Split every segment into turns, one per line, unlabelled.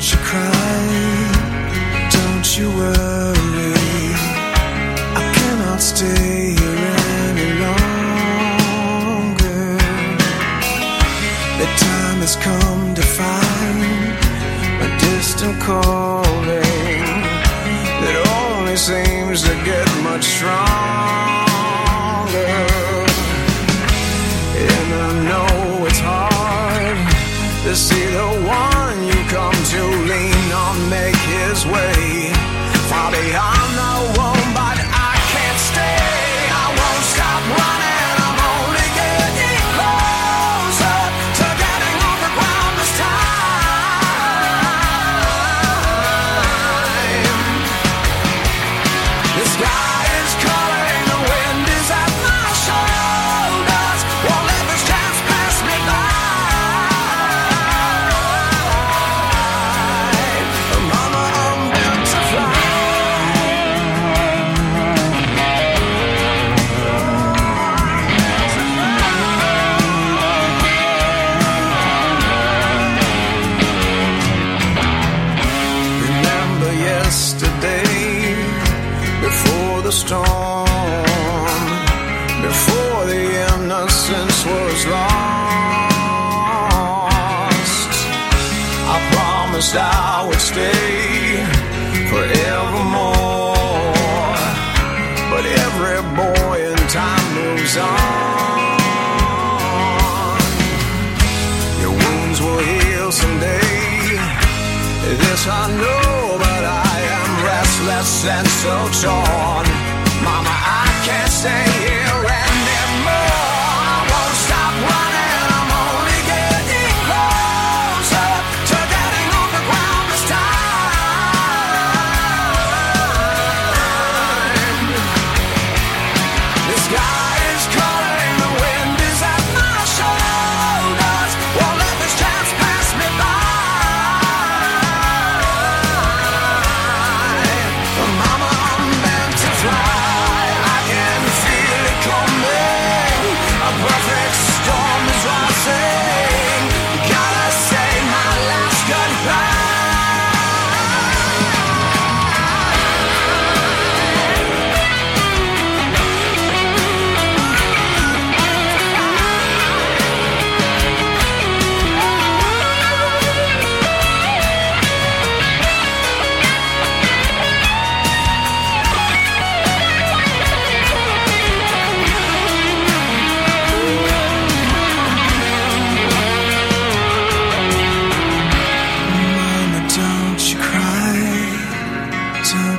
you cry? Don't you worry. I cannot stay here any longer. The time has come to find a distant calling that only seems to get much stronger. And I know it's hard to see the one his way. Far beyond promised I would stay forevermore, but every boy in time moves on. Your wounds will heal someday. This I know, but I am restless and so torn. Mama, I can't stay here sky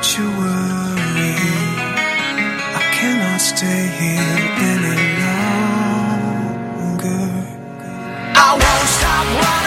Don't you worry, I cannot stay here any longer. I won't stop running.